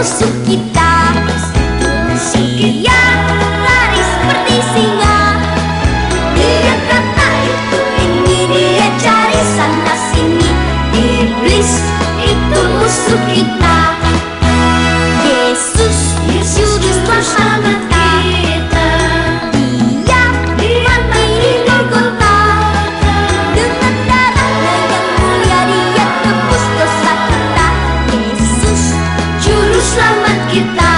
Musuh kita Dia lari seperti singa. Dia kata itu ini Dia cari sana sini Iblis itu musuh kita. que tá